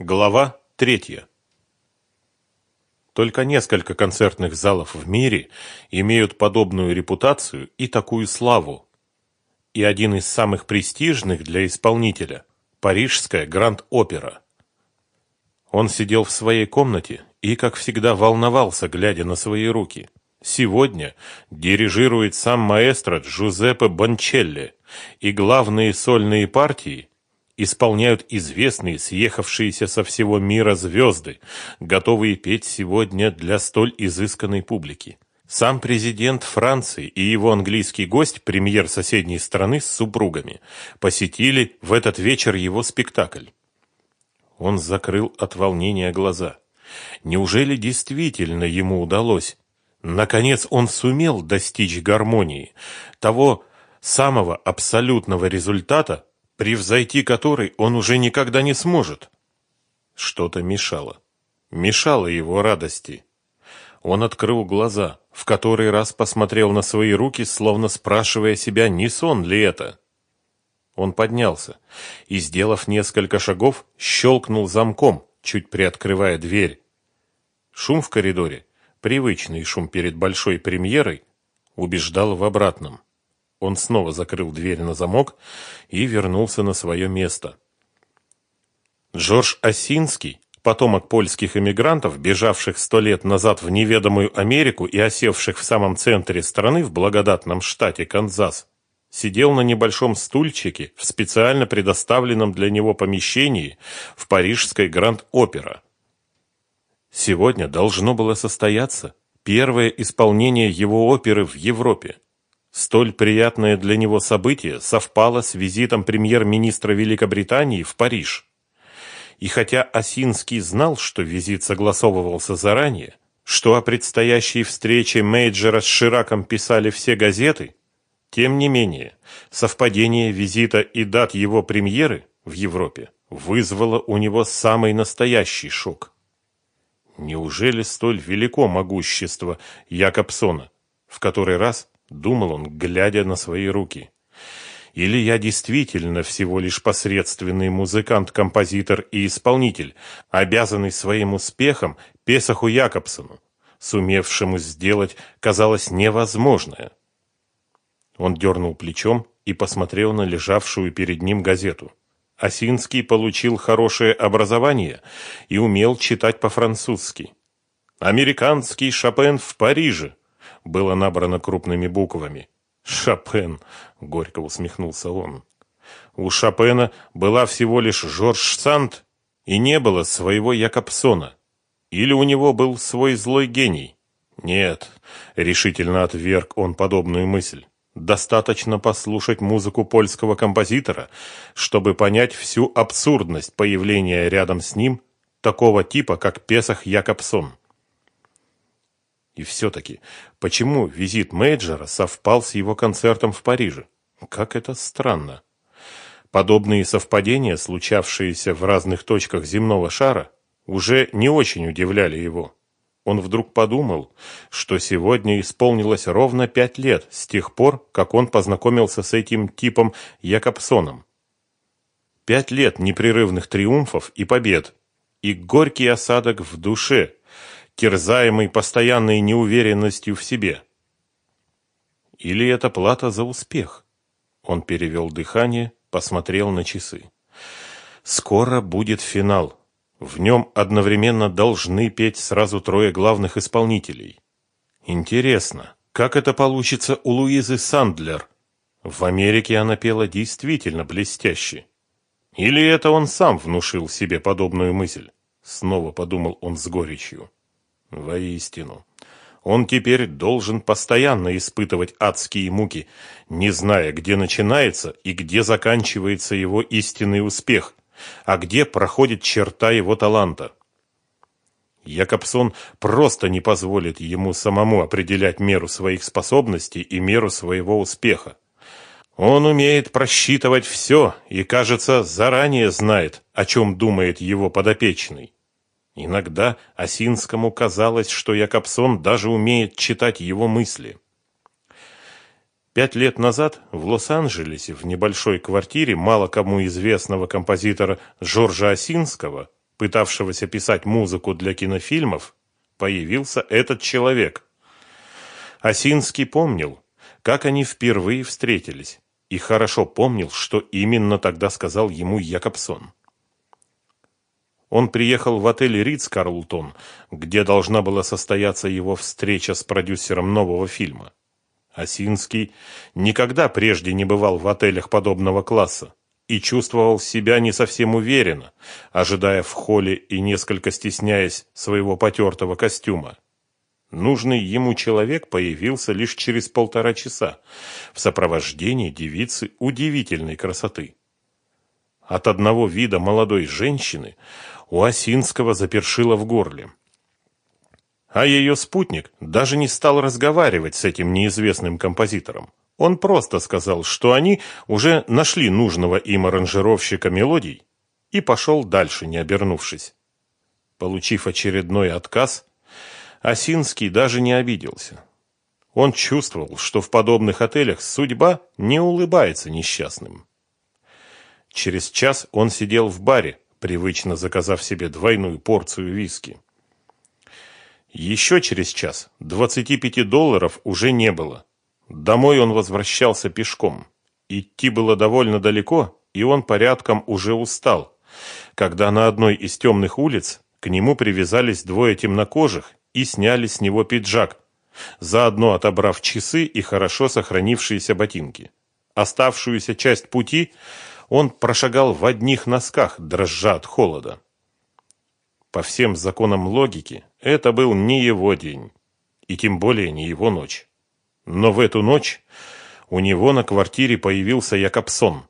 Глава третья. Только несколько концертных залов в мире имеют подобную репутацию и такую славу. И один из самых престижных для исполнителя – Парижская Гранд-Опера. Он сидел в своей комнате и, как всегда, волновался, глядя на свои руки. Сегодня дирижирует сам маэстро Джузеппе Бончелли, и главные сольные партии исполняют известные, съехавшиеся со всего мира звезды, готовые петь сегодня для столь изысканной публики. Сам президент Франции и его английский гость, премьер соседней страны с супругами, посетили в этот вечер его спектакль. Он закрыл от волнения глаза. Неужели действительно ему удалось? Наконец он сумел достичь гармонии, того самого абсолютного результата, превзойти который он уже никогда не сможет. Что-то мешало. Мешало его радости. Он открыл глаза, в который раз посмотрел на свои руки, словно спрашивая себя, не сон ли это. Он поднялся и, сделав несколько шагов, щелкнул замком, чуть приоткрывая дверь. Шум в коридоре, привычный шум перед большой премьерой, убеждал в обратном. Он снова закрыл дверь на замок и вернулся на свое место. Жорж Осинский, потомок польских эмигрантов, бежавших сто лет назад в неведомую Америку и осевших в самом центре страны в благодатном штате Канзас, сидел на небольшом стульчике в специально предоставленном для него помещении в парижской Гранд-Опера. Сегодня должно было состояться первое исполнение его оперы в Европе. Столь приятное для него событие совпало с визитом премьер-министра Великобритании в Париж. И хотя Осинский знал, что визит согласовывался заранее, что о предстоящей встрече Мейджера с Шираком писали все газеты, тем не менее, совпадение визита и дат его премьеры в Европе вызвало у него самый настоящий шок. Неужели столь велико могущество Якобсона, в который раз думал он, глядя на свои руки. Или я действительно всего лишь посредственный музыкант, композитор и исполнитель, обязанный своим успехом Песаху Якобсону, сумевшему сделать, казалось, невозможное. Он дернул плечом и посмотрел на лежавшую перед ним газету. Осинский получил хорошее образование и умел читать по-французски. «Американский Шопен в Париже», было набрано крупными буквами. «Шопен!» — горько усмехнулся он. «У Шопена была всего лишь Жорж Санд, и не было своего Якобсона. Или у него был свой злой гений?» «Нет», — решительно отверг он подобную мысль. Достаточно послушать музыку польского композитора, чтобы понять всю абсурдность появления рядом с ним такого типа, как Песах Якобсон. И все-таки, почему визит Мейджера совпал с его концертом в Париже? Как это странно. Подобные совпадения, случавшиеся в разных точках земного шара, уже не очень удивляли его. Он вдруг подумал, что сегодня исполнилось ровно пять лет с тех пор, как он познакомился с этим типом Якобсоном. Пять лет непрерывных триумфов и побед, и горький осадок в душе, терзаемый постоянной неуверенностью в себе. Или это плата за успех? Он перевел дыхание, посмотрел на часы. Скоро будет финал. В нем одновременно должны петь сразу трое главных исполнителей. Интересно, как это получится у Луизы Сандлер? В Америке она пела действительно блестяще. Или это он сам внушил себе подобную мысль? Снова подумал он с горечью. Воистину. Он теперь должен постоянно испытывать адские муки, не зная, где начинается и где заканчивается его истинный успех, а где проходит черта его таланта. Якобсон просто не позволит ему самому определять меру своих способностей и меру своего успеха. Он умеет просчитывать все и, кажется, заранее знает, о чем думает его подопечный. Иногда Осинскому казалось, что Якобсон даже умеет читать его мысли. Пять лет назад в Лос-Анджелесе в небольшой квартире мало кому известного композитора Жоржа Осинского пытавшегося писать музыку для кинофильмов, появился этот человек. Осинский помнил, как они впервые встретились, и хорошо помнил, что именно тогда сказал ему Якобсон. Он приехал в отель Ридс Карлтон, где должна была состояться его встреча с продюсером нового фильма. Осинский никогда прежде не бывал в отелях подобного класса и чувствовал себя не совсем уверенно, ожидая в холле и несколько стесняясь своего потертого костюма. Нужный ему человек появился лишь через полтора часа в сопровождении девицы удивительной красоты. От одного вида молодой женщины у Осинского запершило в горле. А ее спутник даже не стал разговаривать с этим неизвестным композитором. Он просто сказал, что они уже нашли нужного им аранжировщика мелодий и пошел дальше, не обернувшись. Получив очередной отказ, Осинский даже не обиделся. Он чувствовал, что в подобных отелях судьба не улыбается несчастным. Через час он сидел в баре, привычно заказав себе двойную порцию виски. Еще через час 25 долларов уже не было. Домой он возвращался пешком. Идти было довольно далеко, и он порядком уже устал, когда на одной из темных улиц к нему привязались двое темнокожих и сняли с него пиджак, заодно отобрав часы и хорошо сохранившиеся ботинки. Оставшуюся часть пути он прошагал в одних носках, дрожа от холода. По всем законам логики, это был не его день, и тем более не его ночь. Но в эту ночь у него на квартире появился Якобсон.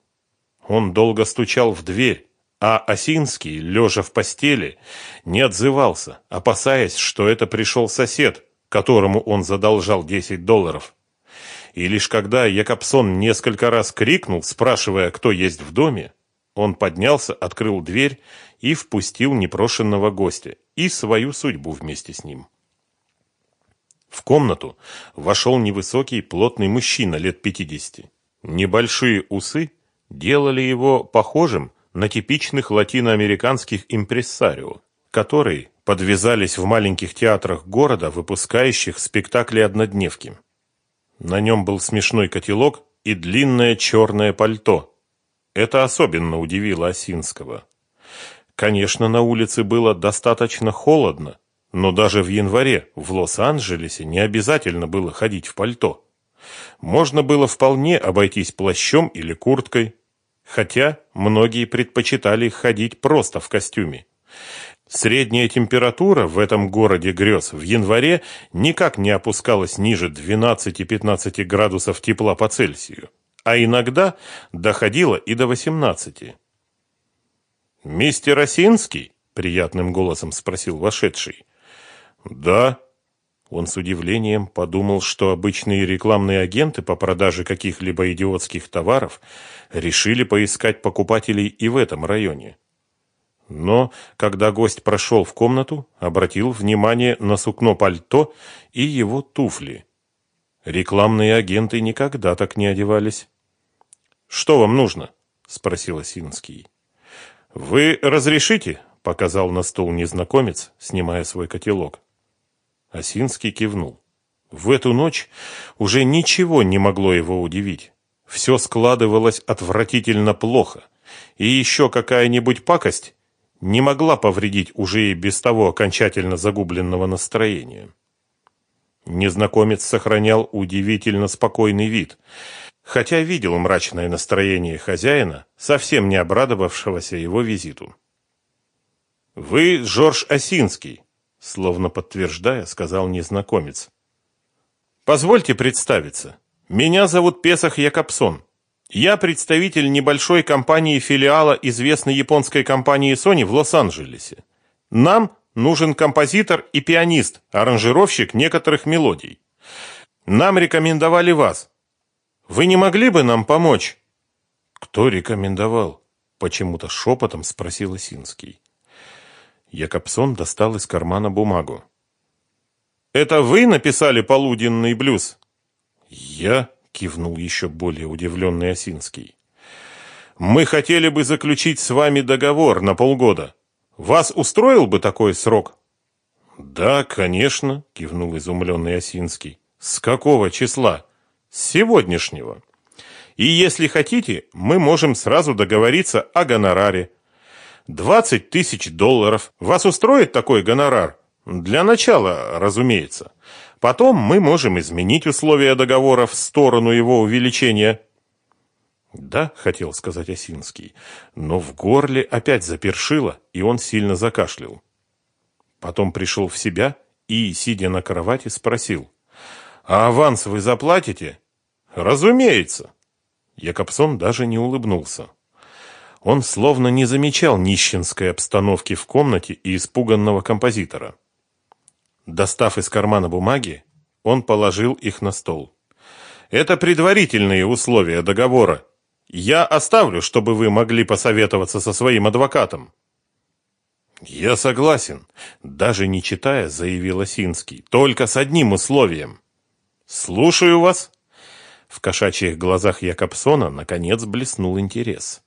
Он долго стучал в дверь, а Осинский, лежа в постели, не отзывался, опасаясь, что это пришел сосед, которому он задолжал 10 долларов. И лишь когда Якобсон несколько раз крикнул, спрашивая, кто есть в доме, он поднялся, открыл дверь и впустил непрошенного гостя и свою судьбу вместе с ним. В комнату вошел невысокий, плотный мужчина лет пятидесяти. Небольшие усы делали его похожим на типичных латиноамериканских импрессарио, которые подвязались в маленьких театрах города, выпускающих спектакли-однодневки. На нем был смешной котелок и длинное черное пальто. Это особенно удивило Осинского. Конечно, на улице было достаточно холодно, но даже в январе в Лос-Анджелесе не обязательно было ходить в пальто. Можно было вполне обойтись плащом или курткой, хотя многие предпочитали ходить просто в костюме. Средняя температура в этом городе грез в январе никак не опускалась ниже 12-15 градусов тепла по Цельсию, а иногда доходила и до 18. «Мистер Осинский?» – приятным голосом спросил вошедший. «Да». Он с удивлением подумал, что обычные рекламные агенты по продаже каких-либо идиотских товаров решили поискать покупателей и в этом районе. Но, когда гость прошел в комнату, обратил внимание на сукно пальто и его туфли. Рекламные агенты никогда так не одевались. «Что вам нужно?» – спросил Осинский. «Вы разрешите?» – показал на стол незнакомец, снимая свой котелок. Осинский кивнул. В эту ночь уже ничего не могло его удивить. Все складывалось отвратительно плохо. И еще какая-нибудь пакость не могла повредить уже и без того окончательно загубленного настроения. Незнакомец сохранял удивительно спокойный вид, хотя видел мрачное настроение хозяина, совсем не обрадовавшегося его визиту. «Вы Жорж Осинский», — словно подтверждая, сказал незнакомец. «Позвольте представиться. Меня зовут Песах Якобсон. Я представитель небольшой компании филиала известной японской компании Sony в Лос-Анджелесе. Нам нужен композитор и пианист, аранжировщик некоторых мелодий. Нам рекомендовали вас. Вы не могли бы нам помочь? Кто рекомендовал? Почему-то шепотом спросил Синский. Якобсон достал из кармана бумагу. Это вы написали полуденный блюз? Я кивнул еще более удивленный Осинский. Мы хотели бы заключить с вами договор на полгода. Вас устроил бы такой срок? Да, конечно, кивнул изумленный Осинский. С какого числа? С сегодняшнего. И если хотите, мы можем сразу договориться о гонораре. Двадцать тысяч долларов. Вас устроит такой гонорар? Для начала, разумеется. Потом мы можем изменить условия договора в сторону его увеличения. Да, хотел сказать Осинский, но в горле опять запершило, и он сильно закашлял. Потом пришел в себя и, сидя на кровати, спросил. «А аванс вы заплатите?» «Разумеется!» Якобсон даже не улыбнулся. Он словно не замечал нищенской обстановки в комнате и испуганного композитора. Достав из кармана бумаги, он положил их на стол. «Это предварительные условия договора. Я оставлю, чтобы вы могли посоветоваться со своим адвокатом». «Я согласен», — даже не читая, заявил Осинский. «Только с одним условием». «Слушаю вас». В кошачьих глазах Якобсона наконец блеснул интерес.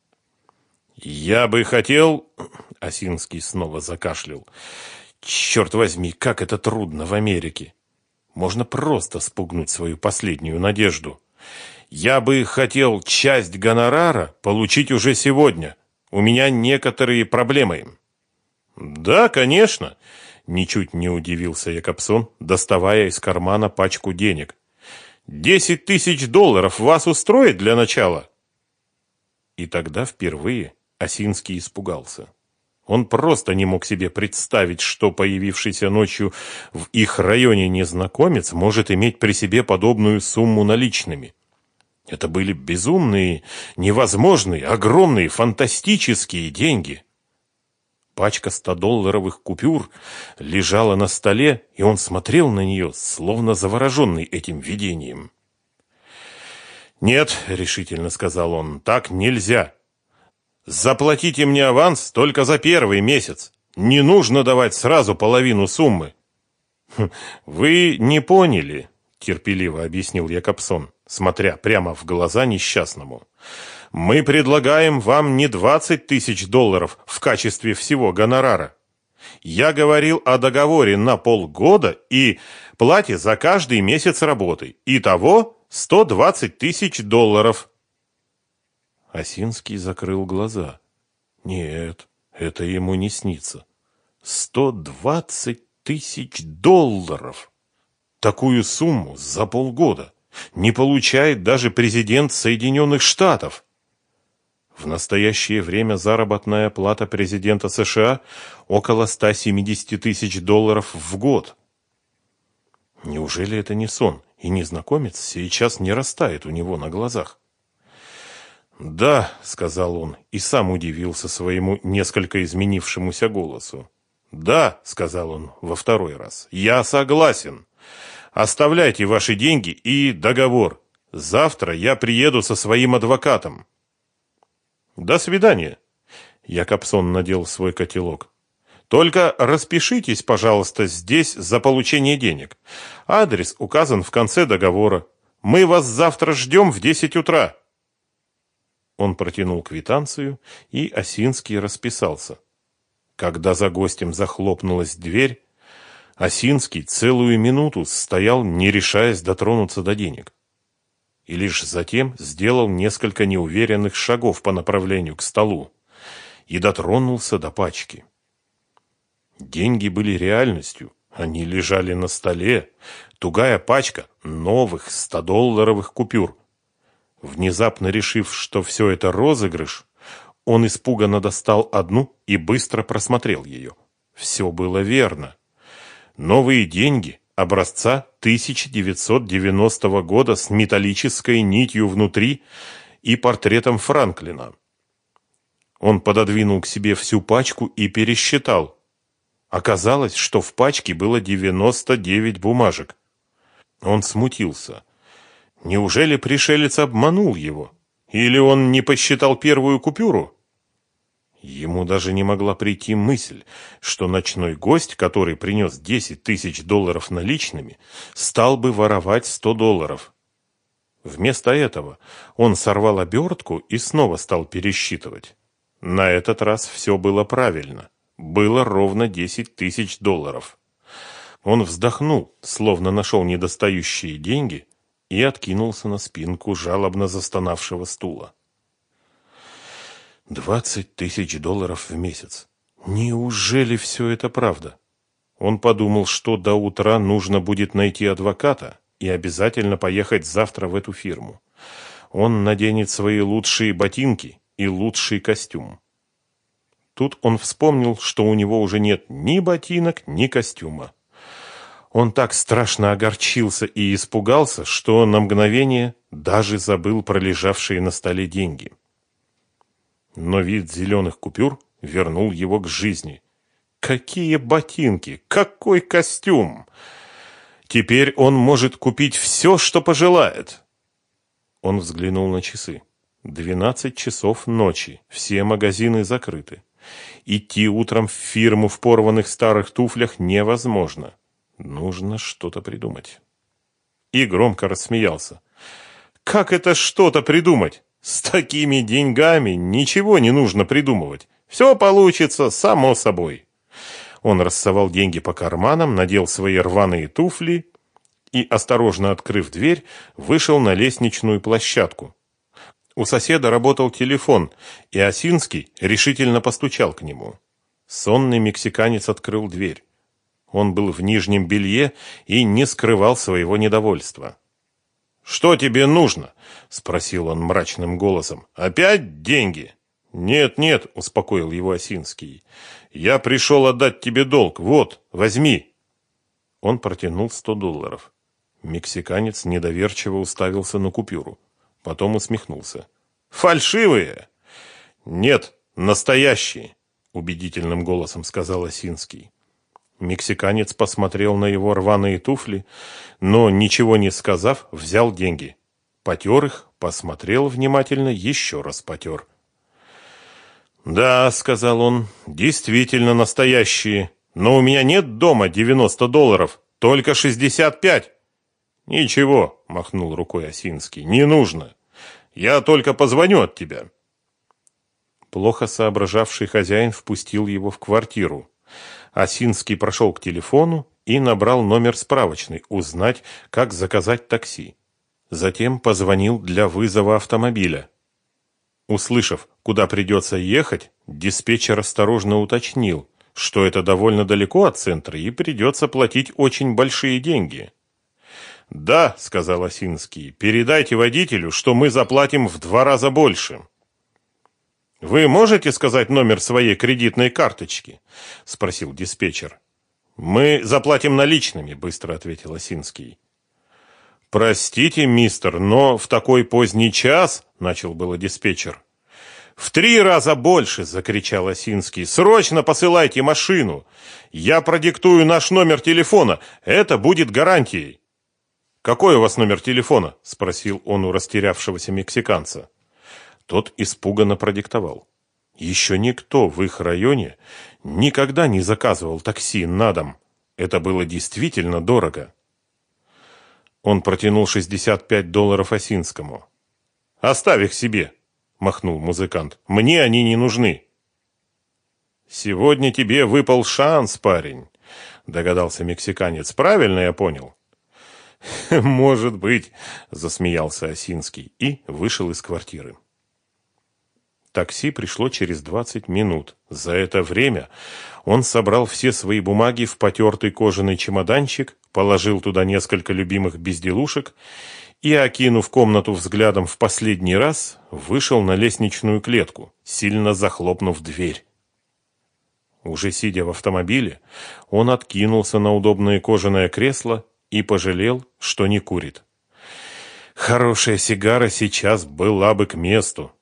«Я бы хотел...» — Осинский снова закашлял. «Черт возьми, как это трудно в Америке! Можно просто спугнуть свою последнюю надежду. Я бы хотел часть гонорара получить уже сегодня. У меня некоторые проблемы». «Да, конечно», — ничуть не удивился Якобсон, доставая из кармана пачку денег. «Десять тысяч долларов вас устроит для начала?» И тогда впервые Осинский испугался. Он просто не мог себе представить, что появившийся ночью в их районе незнакомец может иметь при себе подобную сумму наличными. Это были безумные, невозможные, огромные, фантастические деньги. Пачка стодолларовых купюр лежала на столе, и он смотрел на нее, словно завороженный этим видением. «Нет», — решительно сказал он, — «так нельзя. Заплатите мне аванс только за первый месяц. Не нужно давать сразу половину суммы». «Хм, «Вы не поняли», — терпеливо объяснил Якобсон, смотря прямо в глаза несчастному. Мы предлагаем вам не 20 тысяч долларов в качестве всего гонорара. Я говорил о договоре на полгода и плате за каждый месяц работы. Итого 120 тысяч долларов. Осинский закрыл глаза. Нет, это ему не снится. 120 тысяч долларов. Такую сумму за полгода не получает даже президент Соединенных Штатов. В настоящее время заработная плата президента США около 170 тысяч долларов в год. Неужели это не сон, и незнакомец сейчас не растает у него на глазах? «Да», — сказал он, и сам удивился своему несколько изменившемуся голосу. «Да», — сказал он во второй раз, — «я согласен. Оставляйте ваши деньги и договор. Завтра я приеду со своим адвокатом». До свидания. Якобсон надел свой котелок. Только распишитесь, пожалуйста, здесь за получение денег. Адрес указан в конце договора. Мы вас завтра ждем в десять утра. Он протянул квитанцию, и Осинский расписался. Когда за гостем захлопнулась дверь, Осинский целую минуту стоял, не решаясь дотронуться до денег и лишь затем сделал несколько неуверенных шагов по направлению к столу и дотронулся до пачки. Деньги были реальностью, они лежали на столе, тугая пачка новых 100-долларовых купюр. Внезапно решив, что все это розыгрыш, он испуганно достал одну и быстро просмотрел ее. Все было верно. Новые деньги образца 1990 года с металлической нитью внутри и портретом Франклина. Он пододвинул к себе всю пачку и пересчитал. Оказалось, что в пачке было 99 бумажек. Он смутился. Неужели пришелец обманул его? Или он не посчитал первую купюру? Ему даже не могла прийти мысль, что ночной гость, который принес 10 тысяч долларов наличными, стал бы воровать 100 долларов. Вместо этого он сорвал обертку и снова стал пересчитывать. На этот раз все было правильно. было ровно 10 тысяч долларов. Он вздохнул, словно нашел недостающие деньги, и откинулся на спинку жалобно застонавшего стула. Двадцать тысяч долларов в месяц. Неужели все это правда? Он подумал, что до утра нужно будет найти адвоката и обязательно поехать завтра в эту фирму. Он наденет свои лучшие ботинки и лучший костюм. Тут он вспомнил, что у него уже нет ни ботинок, ни костюма. Он так страшно огорчился и испугался, что на мгновение даже забыл про лежавшие на столе деньги. Но вид зеленых купюр вернул его к жизни. Какие ботинки! Какой костюм! Теперь он может купить все, что пожелает. Он взглянул на часы. Двенадцать часов ночи, все магазины закрыты. Идти утром в фирму в порванных старых туфлях невозможно. Нужно что-то придумать. И громко рассмеялся. Как это что-то придумать? С такими деньгами ничего не нужно придумывать. Все получится само собой. Он рассовал деньги по карманам, надел свои рваные туфли и, осторожно открыв дверь, вышел на лестничную площадку. У соседа работал телефон, и Осинский решительно постучал к нему. Сонный мексиканец открыл дверь. Он был в нижнем белье и не скрывал своего недовольства. «Что тебе нужно?» — спросил он мрачным голосом. «Опять деньги?» «Нет, нет», — успокоил его Осинский. «Я пришел отдать тебе долг. Вот, возьми». Он протянул сто долларов. Мексиканец недоверчиво уставился на купюру. Потом усмехнулся. «Фальшивые?» «Нет, настоящие», — убедительным голосом сказал Осинский. Мексиканец посмотрел на его рваные туфли, но, ничего не сказав, взял деньги. Потер их, посмотрел внимательно, еще раз потер. «Да», — сказал он, — «действительно настоящие, но у меня нет дома девяносто долларов, только шестьдесят пять». «Ничего», — махнул рукой Осинский, — «не нужно. Я только позвоню от тебя». Плохо соображавший хозяин впустил его в квартиру. Осинский прошел к телефону и набрал номер справочной, узнать, как заказать такси. Затем позвонил для вызова автомобиля. Услышав, куда придется ехать, диспетчер осторожно уточнил, что это довольно далеко от центра и придется платить очень большие деньги. «Да», — сказал Осинский, — «передайте водителю, что мы заплатим в два раза больше». «Вы можете сказать номер своей кредитной карточки?» – спросил диспетчер. «Мы заплатим наличными», – быстро ответил Осинский. «Простите, мистер, но в такой поздний час», – начал было диспетчер. «В три раза больше!» – закричал Осинский. «Срочно посылайте машину! Я продиктую наш номер телефона. Это будет гарантией!» «Какой у вас номер телефона?» – спросил он у растерявшегося мексиканца. Тот испуганно продиктовал. Еще никто в их районе никогда не заказывал такси на дом. Это было действительно дорого. Он протянул 65 долларов Осинскому. «Оставь их себе», — махнул музыкант. «Мне они не нужны». «Сегодня тебе выпал шанс, парень», — догадался мексиканец. «Правильно я понял?» «Может быть», — засмеялся Осинский и вышел из квартиры. Такси пришло через 20 минут. За это время он собрал все свои бумаги в потертый кожаный чемоданчик, положил туда несколько любимых безделушек и, окинув комнату взглядом в последний раз, вышел на лестничную клетку, сильно захлопнув дверь. Уже сидя в автомобиле, он откинулся на удобное кожаное кресло и пожалел, что не курит. Хорошая сигара сейчас была бы к месту.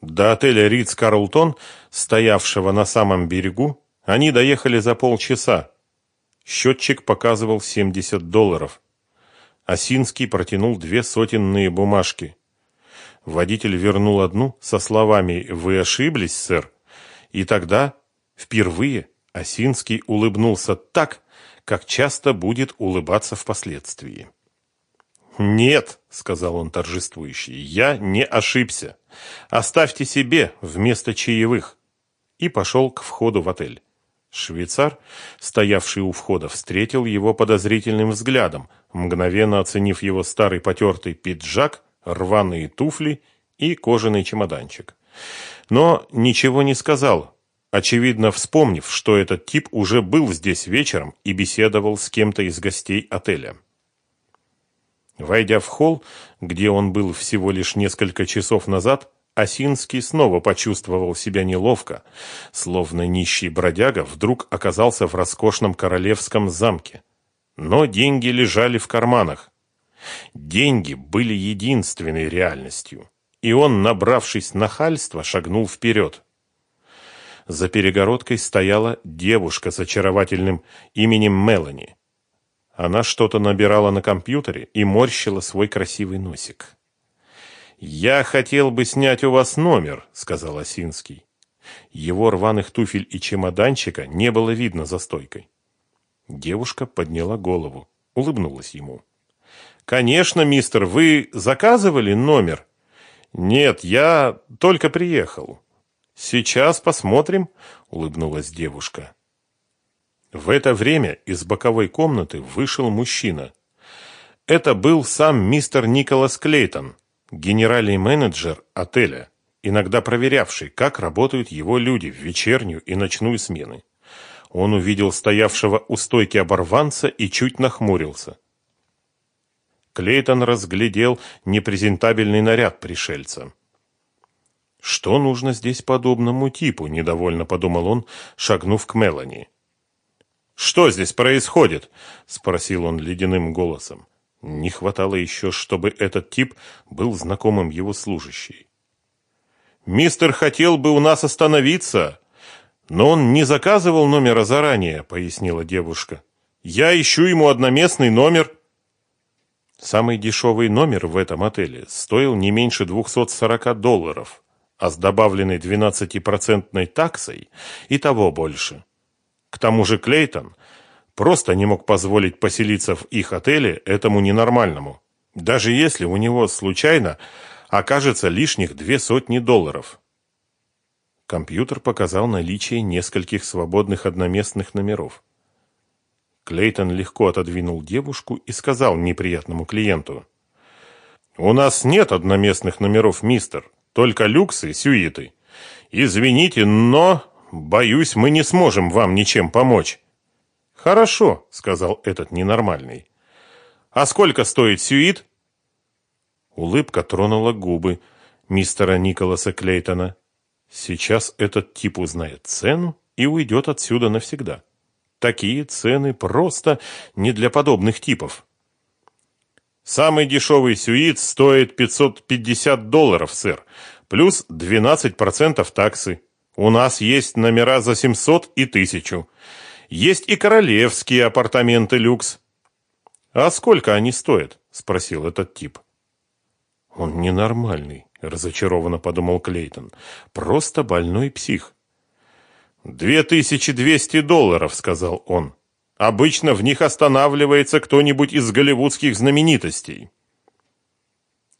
До отеля Ридс Карлтон, стоявшего на самом берегу, они доехали за полчаса. Счетчик показывал 70 долларов. Осинский протянул две сотенные бумажки. Водитель вернул одну со словами «Вы ошиблись, сэр». И тогда, впервые, Осинский улыбнулся так, как часто будет улыбаться впоследствии. «Нет», — сказал он торжествующе, — «я не ошибся. Оставьте себе вместо чаевых». И пошел к входу в отель. Швейцар, стоявший у входа, встретил его подозрительным взглядом, мгновенно оценив его старый потертый пиджак, рваные туфли и кожаный чемоданчик. Но ничего не сказал, очевидно вспомнив, что этот тип уже был здесь вечером и беседовал с кем-то из гостей отеля. Войдя в холл, где он был всего лишь несколько часов назад, Осинский снова почувствовал себя неловко, словно нищий бродяга вдруг оказался в роскошном королевском замке. Но деньги лежали в карманах. Деньги были единственной реальностью, и он, набравшись нахальства, шагнул вперед. За перегородкой стояла девушка с очаровательным именем Мелани. Она что-то набирала на компьютере и морщила свой красивый носик. «Я хотел бы снять у вас номер», — сказал Осинский. Его рваных туфель и чемоданчика не было видно за стойкой. Девушка подняла голову, улыбнулась ему. «Конечно, мистер, вы заказывали номер?» «Нет, я только приехал». «Сейчас посмотрим», — улыбнулась девушка. В это время из боковой комнаты вышел мужчина. Это был сам мистер Николас Клейтон, генеральный менеджер отеля, иногда проверявший, как работают его люди в вечернюю и ночную смены. Он увидел стоявшего у стойки оборванца и чуть нахмурился. Клейтон разглядел непрезентабельный наряд пришельца. «Что нужно здесь подобному типу?» – недовольно подумал он, шагнув к Мелани. «Что здесь происходит?» – спросил он ледяным голосом. Не хватало еще, чтобы этот тип был знакомым его служащей. «Мистер хотел бы у нас остановиться, но он не заказывал номера заранее», — пояснила девушка. «Я ищу ему одноместный номер». Самый дешевый номер в этом отеле стоил не меньше 240 долларов, а с добавленной 12-процентной таксой и того больше. К тому же Клейтон просто не мог позволить поселиться в их отеле этому ненормальному, даже если у него случайно окажется лишних две сотни долларов. Компьютер показал наличие нескольких свободных одноместных номеров. Клейтон легко отодвинул девушку и сказал неприятному клиенту. «У нас нет одноместных номеров, мистер, только люксы, сюиты. Извините, но, боюсь, мы не сможем вам ничем помочь». «Хорошо», — сказал этот ненормальный. «А сколько стоит сюит?» Улыбка тронула губы мистера Николаса Клейтона. Сейчас этот тип узнает цену и уйдет отсюда навсегда. Такие цены просто не для подобных типов. Самый дешевый сюит стоит 550 долларов, сэр, плюс 12% таксы. У нас есть номера за 700 и 1000. Есть и королевские апартаменты люкс. А сколько они стоят? спросил этот тип. Он ненормальный, разочарованно подумал Клейтон. Просто больной псих. «Две тысячи двести долларов», — сказал он. «Обычно в них останавливается кто-нибудь из голливудских знаменитостей».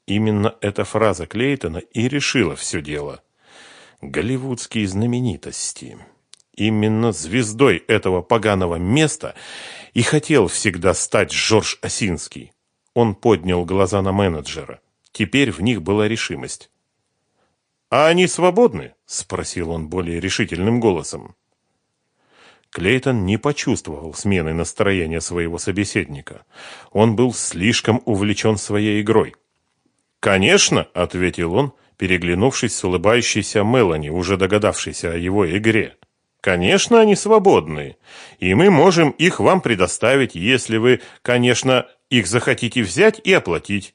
Именно эта фраза Клейтона и решила все дело. Голливудские знаменитости. Именно звездой этого поганого места и хотел всегда стать Жорж Осинский. Он поднял глаза на менеджера. Теперь в них была решимость. «А они свободны?» – спросил он более решительным голосом. Клейтон не почувствовал смены настроения своего собеседника. Он был слишком увлечен своей игрой. «Конечно», — ответил он, переглянувшись с улыбающейся Мелани, уже догадавшейся о его игре. Конечно, они свободны, и мы можем их вам предоставить, если вы, конечно, их захотите взять и оплатить.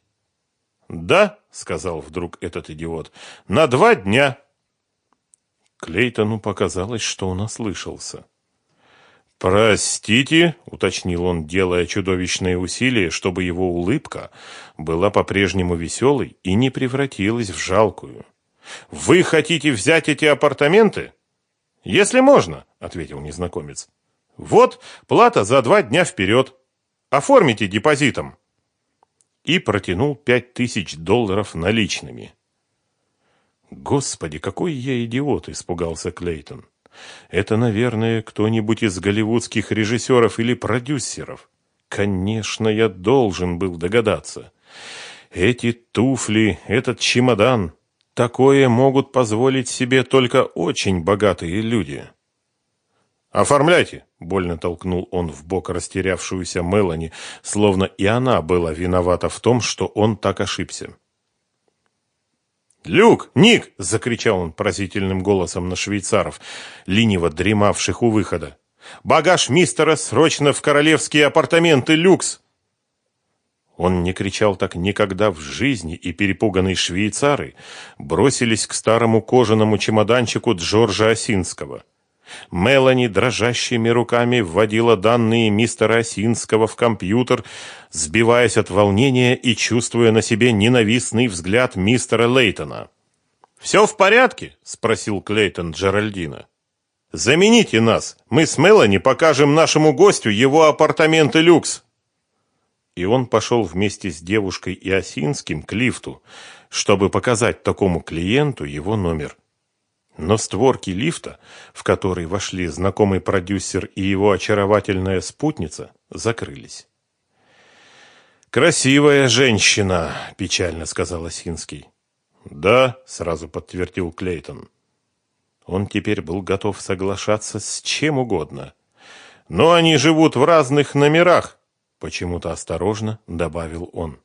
Да, сказал вдруг этот идиот. На два дня. Клейтону показалось, что он ослышался. «Простите», — уточнил он, делая чудовищные усилия, чтобы его улыбка была по-прежнему веселой и не превратилась в жалкую. «Вы хотите взять эти апартаменты?» «Если можно», — ответил незнакомец. «Вот плата за два дня вперед. Оформите депозитом». И протянул пять тысяч долларов наличными. «Господи, какой я идиот!» — испугался Клейтон. Это, наверное, кто-нибудь из голливудских режиссеров или продюсеров. Конечно, я должен был догадаться. Эти туфли, этот чемодан, такое могут позволить себе только очень богатые люди. «Оформляйте!» — больно толкнул он в бок растерявшуюся Мелани, словно и она была виновата в том, что он так ошибся. «Люк! Ник!» — закричал он поразительным голосом на швейцаров, лениво дремавших у выхода. «Багаж мистера срочно в королевские апартаменты, люкс!» Он не кричал так никогда в жизни, и перепуганные швейцары бросились к старому кожаному чемоданчику Джорджа Осинского. Мелани дрожащими руками вводила данные мистера Осинского в компьютер, сбиваясь от волнения и чувствуя на себе ненавистный взгляд мистера Лейтона. «Все в порядке?» – спросил Клейтон Джеральдина. «Замените нас. Мы с Мелани покажем нашему гостю его апартаменты люкс». И он пошел вместе с девушкой и Осинским к лифту, чтобы показать такому клиенту его номер. Но створки лифта, в который вошли знакомый продюсер и его очаровательная спутница, закрылись. «Красивая женщина», – печально сказал Осинский. «Да», – сразу подтвердил Клейтон. Он теперь был готов соглашаться с чем угодно. «Но они живут в разных номерах», – почему-то осторожно добавил он.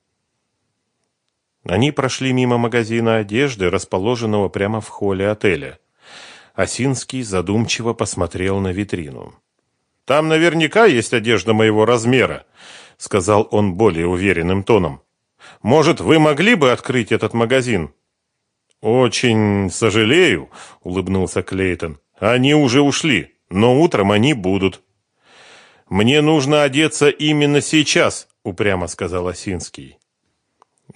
Они прошли мимо магазина одежды, расположенного прямо в холле отеля. Осинский задумчиво посмотрел на витрину. «Там наверняка есть одежда моего размера», — сказал он более уверенным тоном. «Может, вы могли бы открыть этот магазин?» «Очень сожалею», — улыбнулся Клейтон. «Они уже ушли, но утром они будут». «Мне нужно одеться именно сейчас», — упрямо сказал Осинский.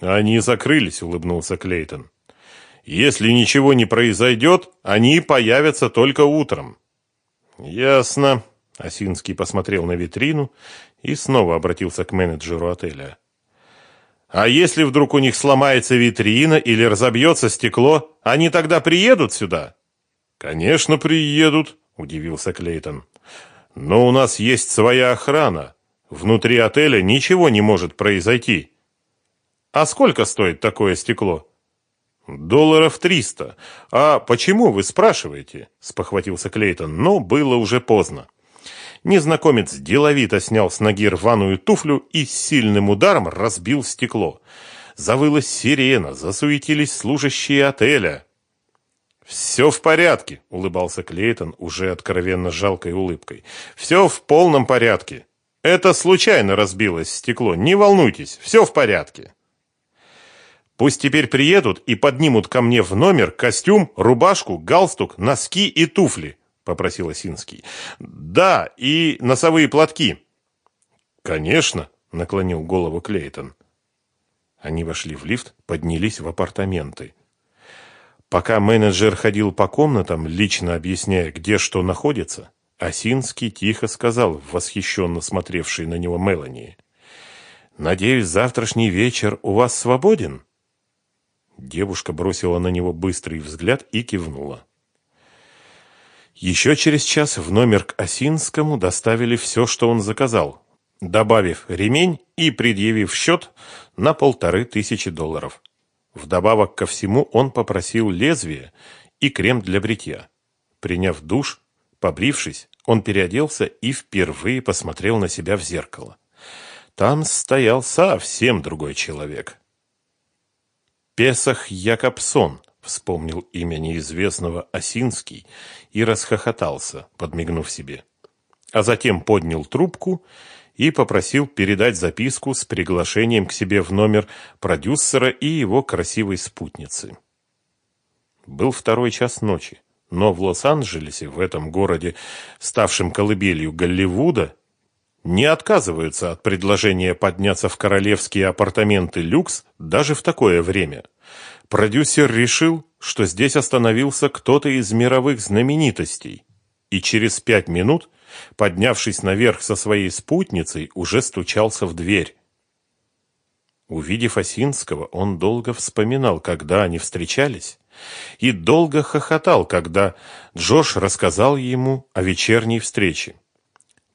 «Они закрылись», — улыбнулся Клейтон. «Если ничего не произойдет, они появятся только утром». «Ясно», — Осинский посмотрел на витрину и снова обратился к менеджеру отеля. «А если вдруг у них сломается витрина или разобьется стекло, они тогда приедут сюда?» «Конечно, приедут», — удивился Клейтон. «Но у нас есть своя охрана. Внутри отеля ничего не может произойти». А сколько стоит такое стекло? Долларов триста. А почему вы спрашиваете? Спохватился Клейтон, но было уже поздно. Незнакомец деловито снял с ноги рваную туфлю и сильным ударом разбил стекло. Завылась сирена, засуетились служащие отеля. «Все в порядке», — улыбался Клейтон уже откровенно жалкой улыбкой. «Все в полном порядке. Это случайно разбилось стекло, не волнуйтесь, все в порядке». Пусть теперь приедут и поднимут ко мне в номер костюм, рубашку, галстук, носки и туфли, попросил Осинский. Да, и носовые платки. Конечно, наклонил голову Клейтон. Они вошли в лифт, поднялись в апартаменты. Пока менеджер ходил по комнатам, лично объясняя, где что находится, Осинский тихо сказал, восхищенно смотревший на него Мелани. «Надеюсь, завтрашний вечер у вас свободен?» Девушка бросила на него быстрый взгляд и кивнула. Еще через час в номер к Осинскому доставили все, что он заказал, добавив ремень и предъявив счет на полторы тысячи долларов. Вдобавок ко всему он попросил лезвие и крем для бритья. Приняв душ, побрившись, он переоделся и впервые посмотрел на себя в зеркало. Там стоял совсем другой человек. Песах Якобсон, вспомнил имя неизвестного Осинский и расхохотался, подмигнув себе. А затем поднял трубку и попросил передать записку с приглашением к себе в номер продюсера и его красивой спутницы. Был второй час ночи, но в Лос-Анджелесе, в этом городе, ставшем колыбелью Голливуда, не отказываются от предложения подняться в королевские апартаменты люкс даже в такое время. Продюсер решил, что здесь остановился кто-то из мировых знаменитостей, и через пять минут, поднявшись наверх со своей спутницей, уже стучался в дверь. Увидев Осинского, он долго вспоминал, когда они встречались, и долго хохотал, когда Джош рассказал ему о вечерней встрече.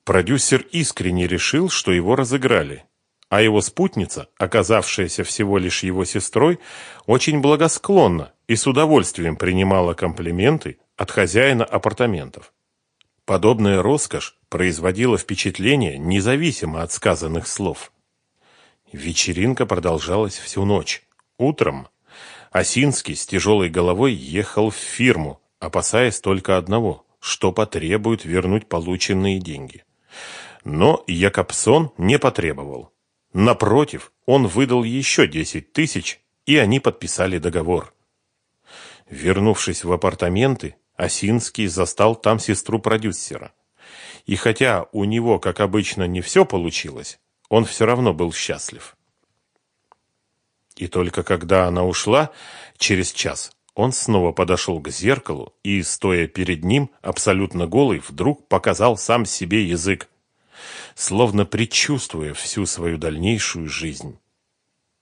Продюсер искренне решил, что его разыграли, а его спутница, оказавшаяся всего лишь его сестрой, очень благосклонна и с удовольствием принимала комплименты от хозяина апартаментов. Подобная роскошь производила впечатление независимо от сказанных слов. Вечеринка продолжалась всю ночь. Утром Осинский с тяжелой головой ехал в фирму, опасаясь только одного, что потребует вернуть полученные деньги. Но Якобсон не потребовал. Напротив, он выдал еще десять тысяч, и они подписали договор. Вернувшись в апартаменты, Осинский застал там сестру продюсера. И хотя у него, как обычно, не все получилось, он все равно был счастлив. И только когда она ушла, через час, он снова подошел к зеркалу и, стоя перед ним, абсолютно голый, вдруг показал сам себе язык, словно предчувствуя всю свою дальнейшую жизнь.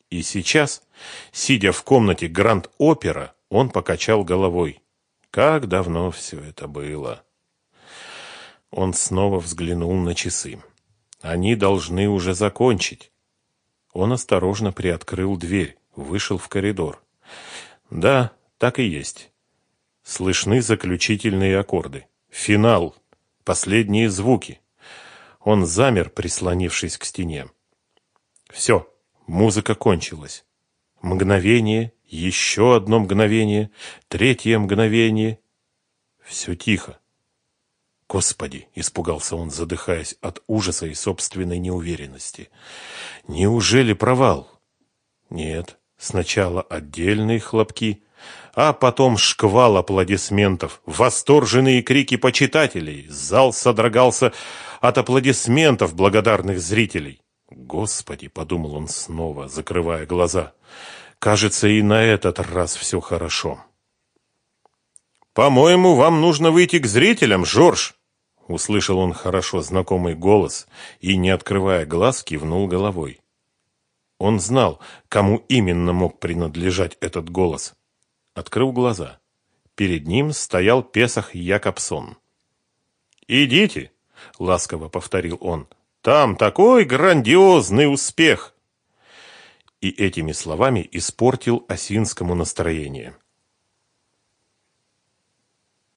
И сейчас, сидя в комнате Гранд-Опера, он покачал головой. Как давно все это было. Он снова взглянул на часы. Они должны уже закончить. Он осторожно приоткрыл дверь, вышел в коридор. Да, так и есть. Слышны заключительные аккорды. Финал. Последние звуки. Он замер, прислонившись к стене. Все, музыка кончилась. Мгновение, еще одно мгновение, третье мгновение. Все тихо. Господи, испугался он, задыхаясь от ужаса и собственной неуверенности. Неужели провал? Нет, сначала отдельные хлопки, а потом шквал аплодисментов, восторженные крики почитателей. Зал содрогался от аплодисментов благодарных зрителей. Господи, подумал он снова, закрывая глаза. Кажется, и на этот раз все хорошо. По-моему, вам нужно выйти к зрителям, Жорж, услышал он хорошо знакомый голос и, не открывая глаз, кивнул головой. Он знал, кому именно мог принадлежать этот голос. Открыл глаза. Перед ним стоял Песах Якобсон. «Идите», — ласково повторил он, — «там такой грандиозный успех!» И этими словами испортил Осинскому настроение.